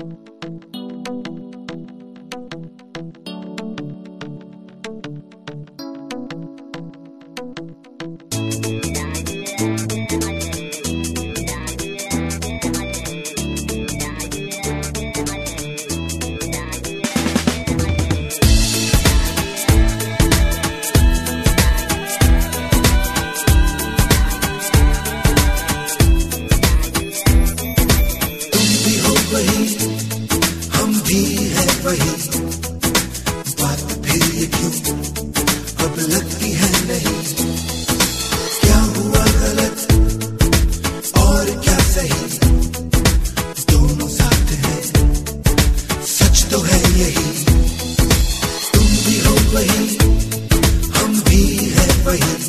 you भी है, वही। बात फिर ये क्यों? अब लगती है नहीं। क्या हुआ गलत? और क्या सही? दोनों साथ हैं। सच तो है यही। तुम भी हो वही, हम भी है वही।